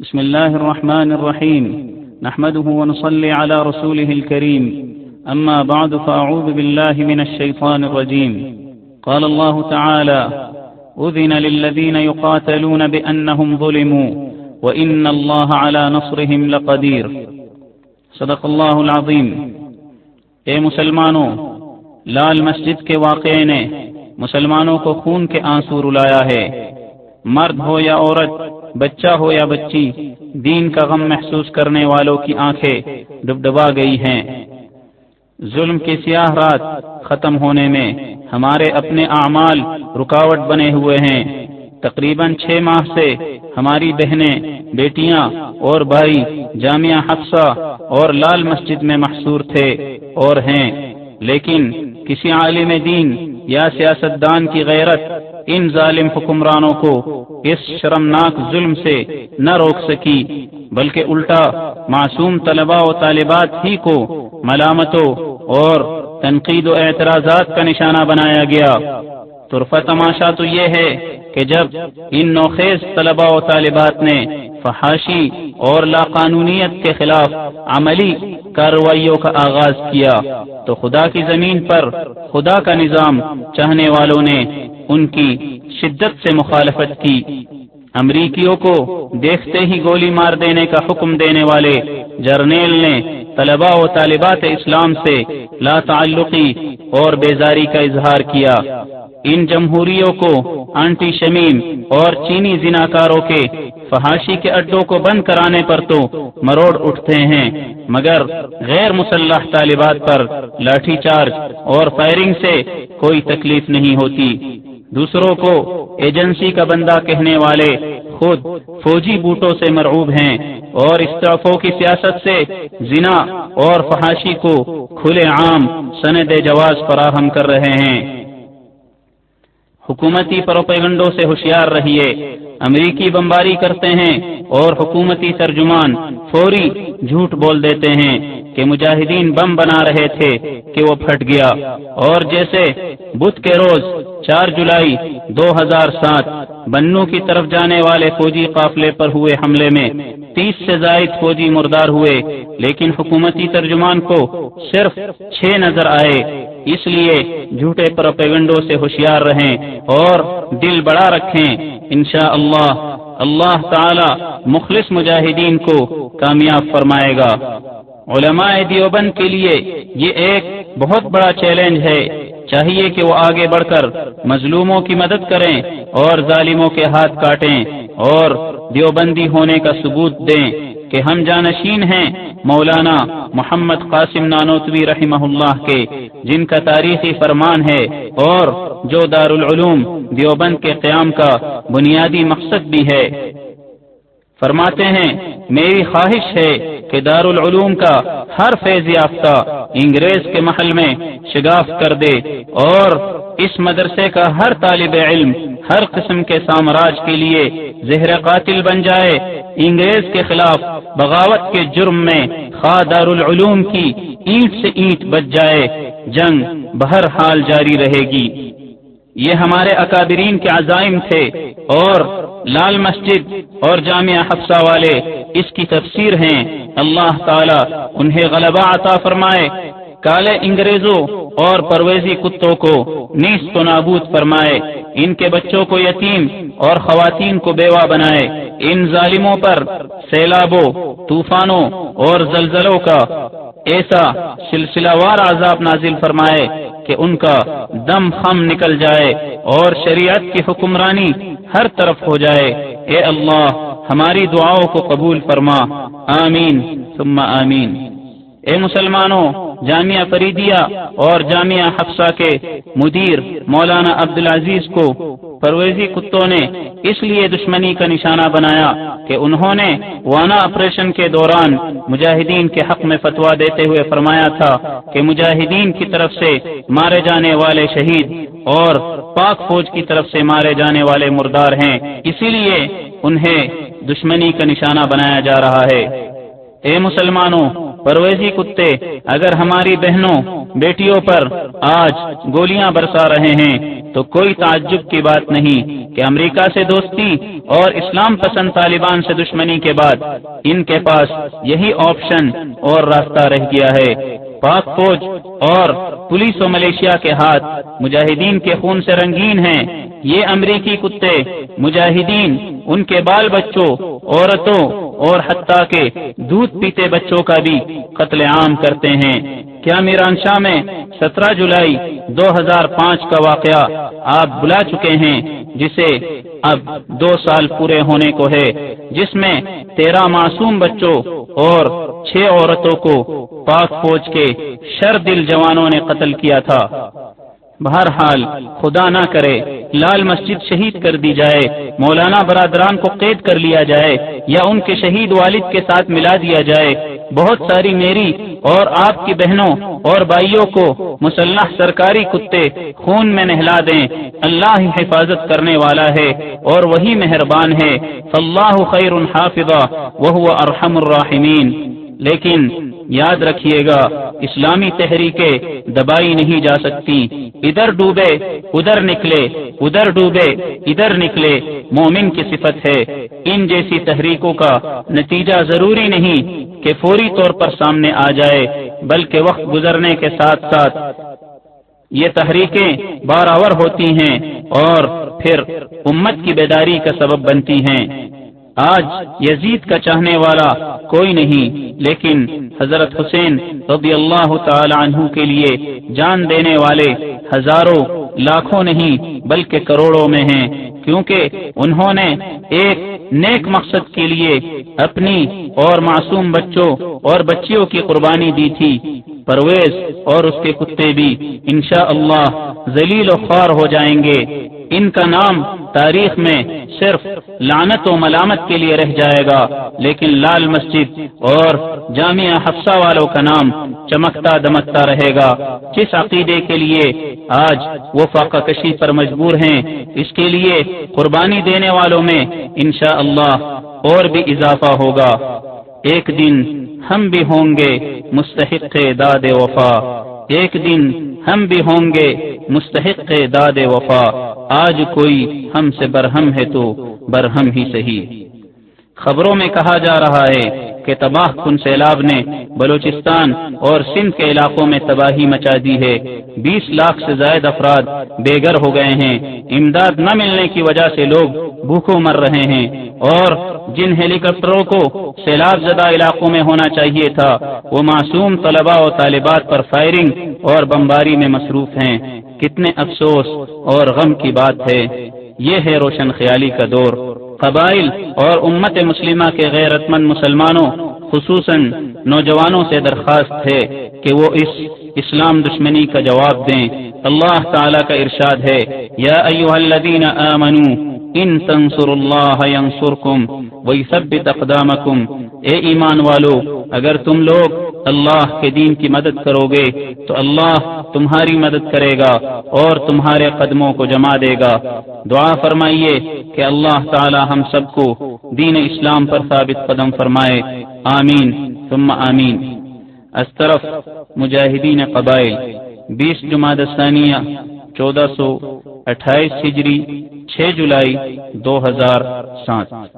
بسم الله الرحمن الرحيم. نحمده ونصلي على رسوله الكريم. أما بعد، فأعوذ بالله من الشيطان الرجيم. قال الله تعالى أذن للذين يقاتلون بأنهم ظلموا، وإن الله على نصرهم لقدير. صدق الله العظيم. اے مسلمانوں لال مسجد کے واقعے نے مسلمانوں کو خون کے آنسو رلایا ہے۔ مرد ہو یا عورت بچہ ہو یا بچی، دین کا غم محسوس کرنے والوں کی آنکھیں ڈبڈبا گئی ہیں۔ ظلم کی سیاہ رات ختم ہونے میں ہمارے اپنے اعمال رکاوٹ بنے ہوئے ہیں۔ تقریباً چھ ماہ سے ہماری بہنیں، بیٹیاں اور بھائی جامعہ حفصہ اور لال مسجد میں محصور تھے اور ہیں، لیکن کسی عالم دین یا سیاستدان کی غیرت ان ظالم حکمرانوں کو اس شرمناک ظلم سے نہ روک سکی، بلکہ الٹا معصوم طلباء و طالبات ہی کو ملامتوں اور تنقید و اعتراضات کا نشانہ بنایا گیا۔ طرفہ تماشا تو یہ ہے کہ جب ان نوخیز طلباء و طالبات نے فحاشی اور لاقانونیت کے خلاف عملی کارروائیوں کا آغاز کیا، تو خدا کی زمین پر خدا کا نظام چاہنے والوں نے ان کی شدت سے مخالفت کی۔ امریکیوں کو دیکھتے ہی گولی مار دینے کا حکم دینے والے جرنیل نے طلباء و طالبات اسلام سے لا تعلقی اور بیزاری کا اظہار کیا۔ ان جمہوریوں کو آنٹی شمیم اور چینی زناکاروں کے فحاشی کے اڈوں کو بند کرانے پر تو مروڑ اٹھتے ہیں، مگر غیر مسلح طالبات پر لاٹھی چارج اور فائرنگ سے کوئی تکلیف نہیں ہوتی۔ دوسروں کو ایجنسی کا بندہ کہنے والے خود فوجی بوٹوں سے مرعوب ہیں اور استعفوں کی سیاست سے زنا اور فحاشی کو کھلے عام سند جواز فراہم کر رہے ہیں۔ حکومتی پروپیگنڈوں سے ہوشیار رہیے۔ امریکی بمباری کرتے ہیں اور حکومتی ترجمان فوری جھوٹ بول دیتے ہیں۔ کہ مجاہدین بم بنا رہے تھے کہ وہ پھٹ گیا۔ اور جیسے بدھ کے روز چار جولائی دو ہزار سات بنو کی طرف جانے والے فوجی قافلے پر ہوئے حملے میں تیس سے زائد فوجی مردار ہوئے، لیکن حکومتی ترجمان کو صرف چھ نظر آئے۔ اس لیے جھوٹے پروپیگنڈوں سے ہوشیار رہیں اور دل بڑا رکھیں۔ انشاء اللہ اللہ تعالی مخلص مجاہدین کو کامیاب فرمائے گا۔ علماء دیوبند کے لیے یہ ایک بہت بڑا چیلنج ہے۔ چاہیے کہ وہ آگے بڑھ کر مظلوموں کی مدد کریں اور ظالموں کے ہاتھ کاٹیں اور دیوبندی ہونے کا ثبوت دیں کہ ہم جانشین ہیں مولانا محمد قاسم نانوتوی رحمہ اللہ کے، جن کا تاریخی فرمان ہے اور جو دارالعلوم دیوبند کے قیام کا بنیادی مقصد بھی ہے۔ فرماتے ہیں، میری خواہش ہے کہ دارالعلوم کا ہر فیض یافتہ انگریز کے محل میں شگاف کر دے اور اس مدرسے کا ہر طالب علم ہر قسم کے سامراج کے لیے زہر قاتل بن جائے۔ انگریز کے خلاف بغاوت کے جرم میں خواہ دارالعلوم کی اینٹ سے اینٹ بچ جائے۔ جنگ بہر حال جاری رہے گی۔ یہ ہمارے اکابرین کے عزائم تھے اور لال مسجد اور جامعہ حفصہ والے اس کی تفسیر ہیں۔ اللہ تعالی انہیں غلبہ عطا فرمائے۔ کالے انگریزوں اور پرویزی کتوں کو نیس تو نابود فرمائے۔ ان کے بچوں کو یتیم اور خواتین کو بیوہ بنائے۔ ان ظالموں پر سیلابوں، طوفانوں اور زلزلوں کا ایسا سلسلہ وار عذاب نازل فرمائے کہ ان کا دم خم نکل جائے اور شریعت کی حکمرانی ہر طرف ہو جائے۔ اے اللہ ہماری دعاؤں کو قبول فرما۔ آمین۔ ثم آمین۔ اے مسلمانوں، جامعہ فریدیہ اور جامعہ حفصہ کے مدیر مولانا عبدالعزیز کو پرویزی کتوں نے اس لیے دشمنی کا نشانہ بنایا کہ انہوں نے وانا آپریشن کے دوران مجاہدین کے حق میں فتوا دیتے ہوئے فرمایا تھا کہ مجاہدین کی طرف سے مارے جانے والے شہید اور پاک فوج کی طرف سے مارے جانے والے مردار ہیں۔ اسی لیے انہیں دشمنی کا نشانہ بنایا جا رہا ہے۔ اے مسلمانوں، پرویزی کتے، اگر ہماری بہنوں، بیٹیوں پر آج گولیاں برسا رہے ہیں تو کوئی تعجب کی بات نہیں کہ امریکہ سے دوستی اور اسلام پسند طالبان سے دشمنی کے بعد ان کے پاس یہی آپشن اور راستہ رہ گیا ہے۔ پاک فوج اور پولیس و ملیشیا کے ہاتھ مجاہدین کے خون سے رنگین ہیں۔ یہ امریکی کتے، مجاہدین، ان کے بال بچوں، عورتوں اور حتیٰ کے دودھ پیتے بچوں کا بھی قتل عام کرتے ہیں۔ کیا میران شاہ میں سترہ جولائی دو ہزار پانچ کا واقعہ آپ بلا چکے ہیں جسے اب دو سال پورے ہونے کو ہے، جس میں تیرہ معصوم بچوں اور چھ عورتوں کو پاک فوج کے شر دل جوانوں نے قتل کیا تھا۔ بہرحال خدا نہ کرے لال مسجد شہید کر دی جائے، مولانا برادران کو قید کر لیا جائے یا ان کے شہید والد کے ساتھ ملا دیا جائے بہت ساری میری اور آپ کی بہنوں اور بھائیوں کو مسلح سرکاری کتے خون میں نہلا دیں۔ اللہ ہی حفاظت کرنے والا ہے اور وہی مہربان ہے۔ فاللہ خیر حافظہ وہ ارحم الراحمین۔ لیکن یاد رکھیے گا، اسلامی تحریکیں دبائی نہیں جا سکتی۔ ادھر ڈوبے، ادھر نکلے، ادھر ڈوبے، ادھر نکلے۔ مومن کی صفت ہے۔ ان جیسی تحریکوں کا نتیجہ ضروری نہیں۔ کہ فوری طور پر سامنے آ جائے، بلکہ وقت گزرنے کے ساتھ ساتھ۔ یہ تحریکیں باراور ہوتی ہیں اور پھر امت کی بیداری کا سبب بنتی ہیں۔ آج یزید کا چاہنے والا کوئی نہیں، لیکن حضرت حسین رضی اللہ تعالی عنہ کے لیے جان دینے والے ہزاروں، لاکھوں نہیں، بلکہ کروڑوں میں ہیں۔ کیونکہ انہوں نے ایک نیک مقصد کے لیے اپنی اور معصوم بچوں اور بچیوں کی قربانی دی تھی، پرویز اور اس کے کتے بھی۔ انشاءاللہ اللہ ذلیل و خوار ہو جائیں گے۔ ان کا نام تاریخ میں صرف لانت و ملامت کے لیے رہ جائے گا، لیکن لال مسجد اور جامعہ حفصہ والوں کا نام چمکتا دمکتا رہے گا۔ کس عقیدے کے لیے آج وہ فاقہ کشی پر مجبور ہیں۔ اس کے لیے قربانی دینے والوں میں انشاءاللہ اللہ اور بھی اضافہ ہوگا۔ ایک دن ہم بھی ہوں گے مستحق داد وفا۔ ایک دن ہم بھی ہوں گے مستحق داد وفا۔ آج کوئی ہم سے برہم ہے تو برہم ہی صحیح۔ خبروں میں کہا جا رہا ہے کہ تباہ کن سیلاب نے بلوچستان اور سندھ کے علاقوں میں تباہی مچا دی ہے۔ بیس لاکھ سے زائد افراد بے گھر ہو گئے ہیں۔ امداد نہ ملنے کی وجہ سے لوگ بھوکوں مر رہے ہیں۔ اور جن ہیلی کاپٹروں کو سیلاب زدہ علاقوں میں ہونا چاہیے تھا، وہ معصوم طلباء و طالبات پر فائرنگ اور بمباری میں مصروف ہیں۔ کتنے افسوس اور غم کی بات ہے۔ یہ ہے روشن خیالی کا دور۔ قبائل اور امت مسلمہ کے غیرت مند مسلمانوں، خصوصاً نوجوانوں سے درخواست ہے کہ وہ اس اسلام دشمنی کا جواب دیں۔ اللہ تعالی کا ارشاد ہے، یا ایوہ الذین آمنوا ان تنصر اللہ ینصرکم ویثبت اقدامکم۔ اے ایمان والو، اگر تم لوگ اللہ کے دین کی مدد کرو گے تو اللہ تمہاری مدد کرے گا اور تمہارے قدموں کو جما دے گا۔ دعا فرمائیے کہ اللہ تعالی ہم سب کو دین اسلام پر ثابت قدم فرمائے۔ آمین۔ ثم آمین۔ اس طرف مجاہدین قبائل۔ بیس جماعت ثانیہ، چودہ سو اٹھائیس ہجری، چھ جولائی، دو ہزار سات۔